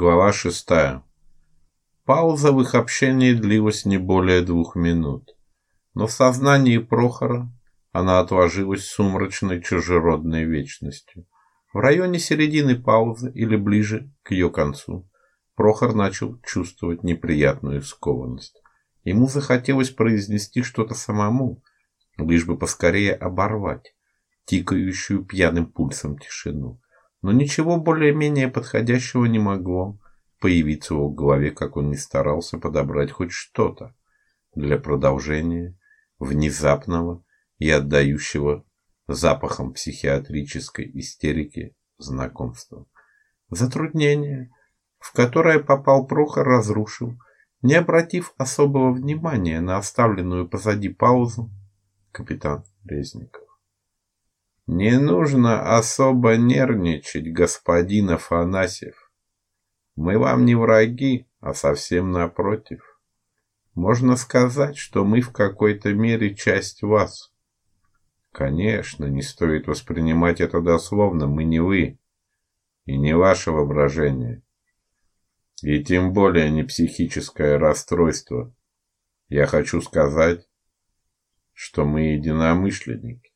Глава шестая. Пауза в их общении длилась не более двух минут, но в сознании Прохора она отложилась сумрачной чужеродной вечностью. В районе середины паузы или ближе к ее концу Прохор начал чувствовать неприятную скованность. Ему захотелось произнести что-то самому, лишь бы поскорее оборвать тикающую пьяным пульсом тишину но ничего более-менее подходящего не могло появиться в голове, как он ни старался подобрать хоть что-то для продолжения внезапного и отдающего запахом психиатрической истерики знакомства. Затруднение, в которое попал Прохор, разрушил, не обратив особого внимания на оставленную позади паузу, капитан Резников. Не нужно особо нервничать, господин Афанасьев. Мы вам не враги, а совсем напротив. Можно сказать, что мы в какой-то мере часть вас. Конечно, не стоит воспринимать это дословно, мы не вы и не ваше воображение. И тем более не психическое расстройство. Я хочу сказать, что мы единомышленники.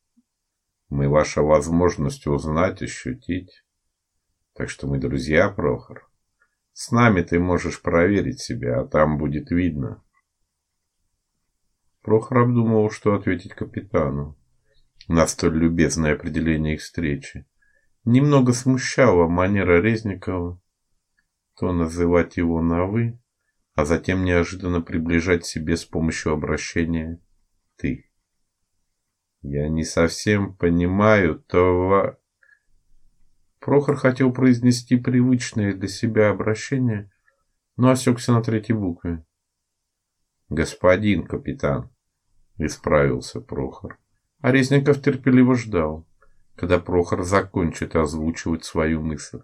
Мы ваша возможность узнать, ощутить. Так что мы друзья, Прохор. С нами ты можешь проверить себя, а там будет видно. Прохор обдумывал, что ответить капитану на столь любезное определение их встречи. Немного смущала манера Резникова то называть его на вы, а затем неожиданно приближать себе с помощью обращения ты. Я не совсем понимаю того. Прохор хотел произнести привычное для себя обращение, но осекся на третьей букве. Господин капитан, исправился Прохор. А терпеливо ждал, когда Прохор закончит озвучивать свою мысль.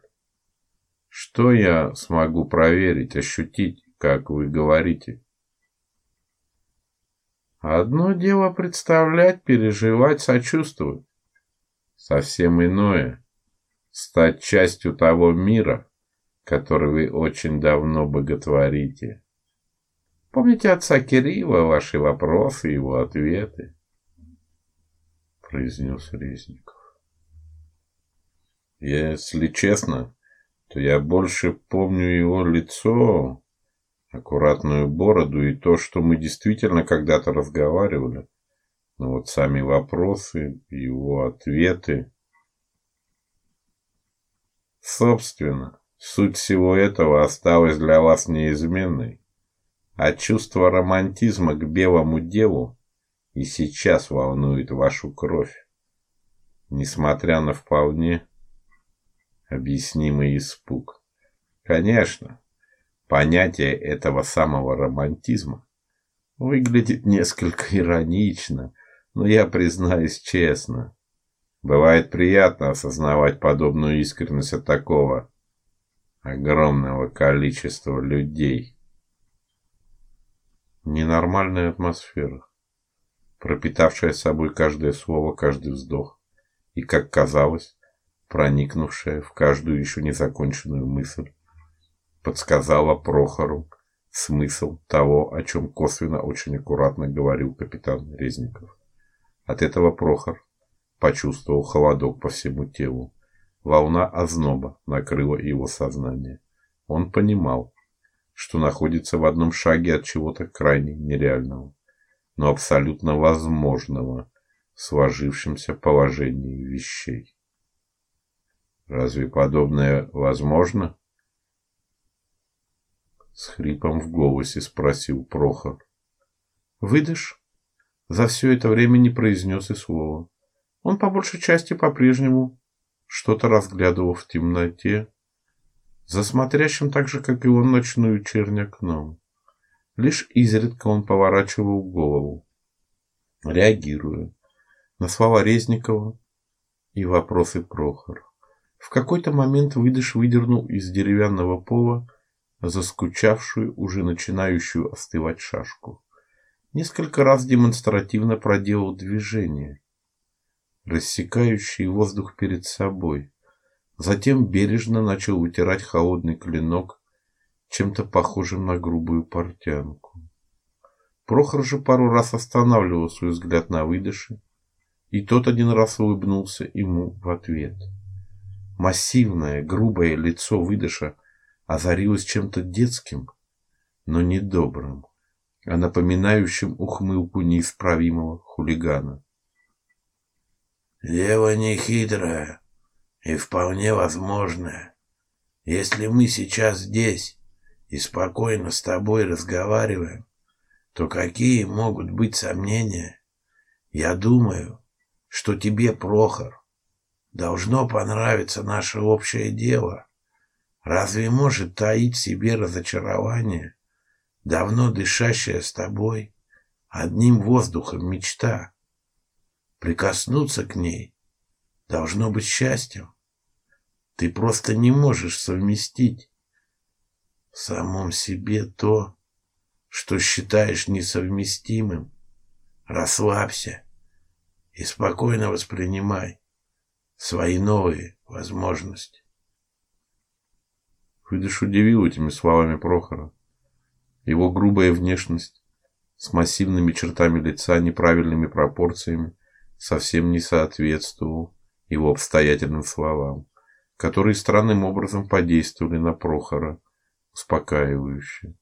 Что я смогу проверить, ощутить, как вы говорите? Одно дело представлять, переживать, сочувствовать. Совсем иное стать частью того мира, который вы очень давно боготворите. Помните отца Кирилла, ваши вопросы, его ответы, произнес Резников. Если честно, то я больше помню его лицо, аккуратную бороду и то, что мы действительно когда-то разговаривали. Но вот сами вопросы, его ответы. Собственно, суть всего этого осталась для вас неизменной. А чувство романтизма к белому деву и сейчас волнует вашу кровь. Несмотря на вполне объяснимый испуг. Конечно, понятие этого самого романтизма выглядит несколько иронично, но я признаюсь честно, бывает приятно осознавать подобную искренность от такого огромного количества людей. Ненормальная атмосфера, пропитавшая собой каждое слово, каждый вздох и, как казалось, проникнувшая в каждую еще незаконченную мысль подсказала Прохору смысл того, о чем косвенно очень аккуратно говорил капитан Резников. От этого Прохор почувствовал холодок по всему телу. Волна озноба накрыла его сознание. Он понимал, что находится в одном шаге от чего-то крайне нереального, но абсолютно возможного в сложившемся положении вещей. Разве подобное возможно? С хрипом в голосе спросил Прохор. Выдашь? За все это время не произнес и слова. Он по большей части по-прежнему что-то разглядывал в темноте, за смотрящим так же, как и он, ночную чернь окном. Лишь изредка он поворачивал голову, реагируя на слова Резникова и вопросы Прохора. В какой-то момент выдыш выдернул из деревянного пола заскучавшую, уже начинающую остывать шашку. Несколько раз демонстративно проделал движение, рассекающие воздух перед собой. Затем бережно начал вытирать холодный клинок чем-то похожим на грубую портянку. Прохор же пару раз останавливал свой взгляд на выдыше, и тот один раз улыбнулся ему в ответ. Массивное, грубое лицо выдыша озарилось чем-то детским, но недобрым, а напоминающим ухмылку неисправимого хулигана. Дело нехитрое и вполне возможное. Если мы сейчас здесь и спокойно с тобой разговариваем, то какие могут быть сомнения? Я думаю, что тебе, Прохор, должно понравиться наше общее дело. Разве может таить в себе разочарование, давно дышащая с тобой, одним воздухом мечта? Прикоснуться к ней должно быть счастьем. Ты просто не можешь совместить в самом себе то, что считаешь несовместимым. Расслабься и спокойно воспринимай свои новые возможности. Выдыш удивил этими словами Прохора. Его грубая внешность с массивными чертами лица, неправильными пропорциями совсем не соответствовал его обстоятельным словам, которые странным образом подействовали на Прохора успокаивающе.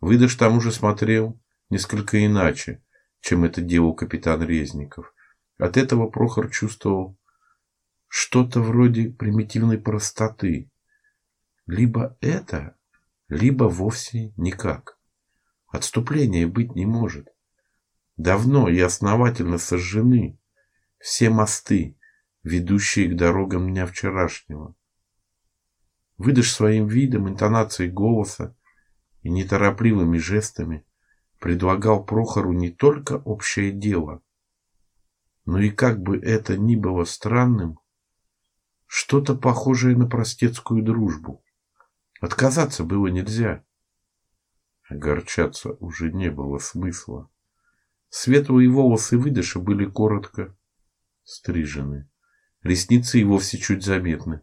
Выдыш там уже смотрел несколько иначе, чем это делал капитан Резников. От этого Прохор чувствовал что-то вроде примитивной простоты. Либо это, либо вовсе никак. Отступления быть не может. Давно и основательно сожжены все мосты, ведущие к дорогам дня вчерашнего. Выдашь своим видом, интонацией голоса и неторопливыми жестами предлагал Прохору не только общее дело, но и как бы это ни было странным, что-то похожее на простецкую дружбу. Отказаться было нельзя. Огорчаться уже не было смысла. Светлые волосы выдыша были коротко стрижены. Ресницы и вовсе чуть заметны.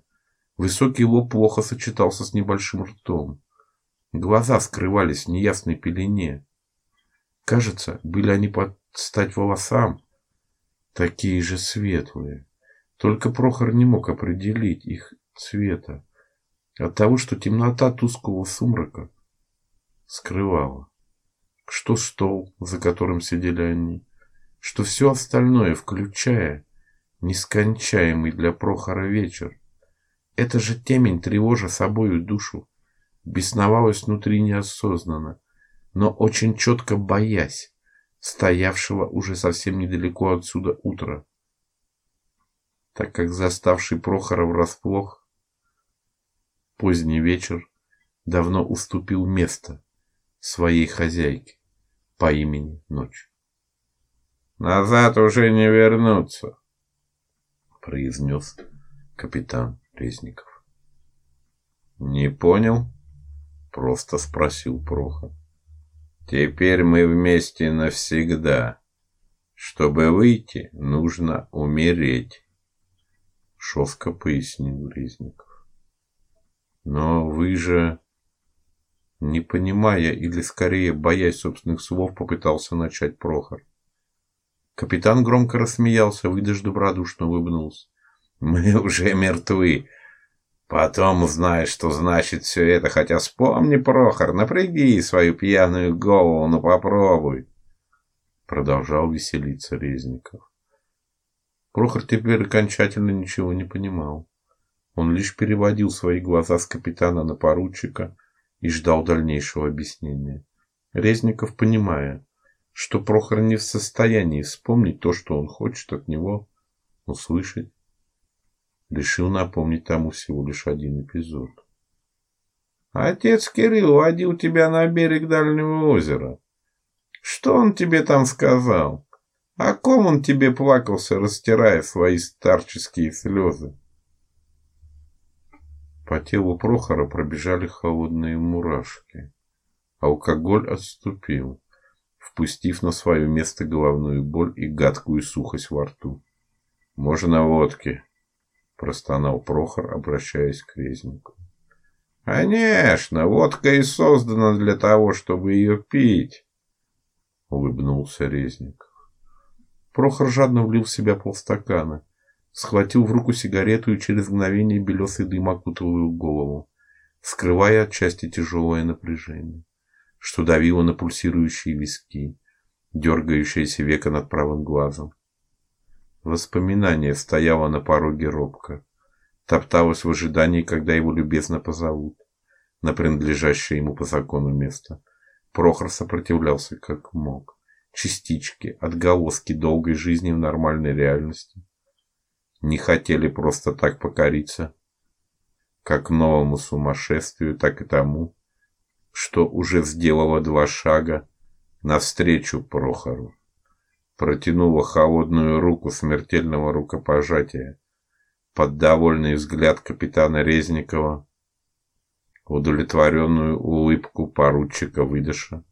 Высокий лоб плохо сочетался с небольшим ртом. Глаза скрывались в неясной пелене. Кажется, были они под стать волосам, такие же светлые. Только Прохор не мог определить их цвета от того, что темнота тусклого сумрака скрывала, что стол, за которым сидели они, что все остальное, включая нескончаемый для Прохора вечер, это же темень, тревожа собою душу, бесновалась внутри неосознанно, но очень четко боясь стоявшего уже совсем недалеко отсюда утра, так как заставший Прохора врасплох поздний вечер давно уступил место своей хозяйке по имени Ночь. Назад уже не вернуться, произнес капитан Резников. Не понял? Просто спросил Прохор. Теперь мы вместе навсегда. Чтобы выйти, нужно умереть. Шовко пояснил Резников. Но вы же не понимая или скорее боясь собственных слов, попытался начать Прохор. Капитан громко рассмеялся, выдаж добродушно улыбнулся. Мы уже мертвы. Потом узнаешь, что значит все это, хотя вспомни, Прохор, напряги свою пьяную голову, ну попробуй. Продолжал веселиться Резников. Прохор теперь окончательно ничего не понимал. Он лишь переводил свои глаза с капитана на поручика и ждал дальнейшего объяснения. Резников, понимая, что Прохор не в состоянии вспомнить то, что он хочет от него услышать, решил напомнить тому всего лишь один эпизод. Отец Кирилл водил тебя на берег дальнего озера. Что он тебе там сказал? О ком он тебе плакался, растирая свои старческие слезы? По телу Прохора пробежали холодные мурашки. Алкоголь отступил, впустив на свое место головную боль и гадкую сухость во рту. Можно водки, простонал Прохор, обращаясь к резнику. Конечно, водка и создана для того, чтобы ее пить, улыбнулся Резников. Прохор жадно влил в себя полстакана, схватил в руку сигарету и через мгновение белесый дым окутал его голову, скрывая отчасти тяжелое напряжение, что давило на пульсирующие виски, дергающееся веко над правым глазом. Воспоминание стояло на пороге робко, топталось в ожидании, когда его любезно позовут на принадлежащее ему по закону место. Прохор сопротивлялся как мог. Частички, отголоски долгой жизни в нормальной реальности не хотели просто так покориться, как новому сумасшествию, так и тому, что уже сделало два шага навстречу Прохору, протянула холодную руку смертельного рукопожатия под довольный взгляд капитана Резникова, удовлетворенную улыбку поручика Выдыша,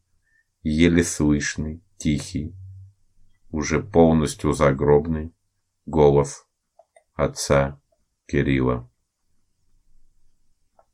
еле слышный, тихий, уже полностью загробный голос отца Кирилла.